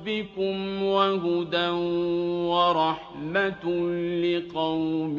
رَّبِّكُمْ وَهُدًى وَرَحْمَةٌ لِّقَوْمٍ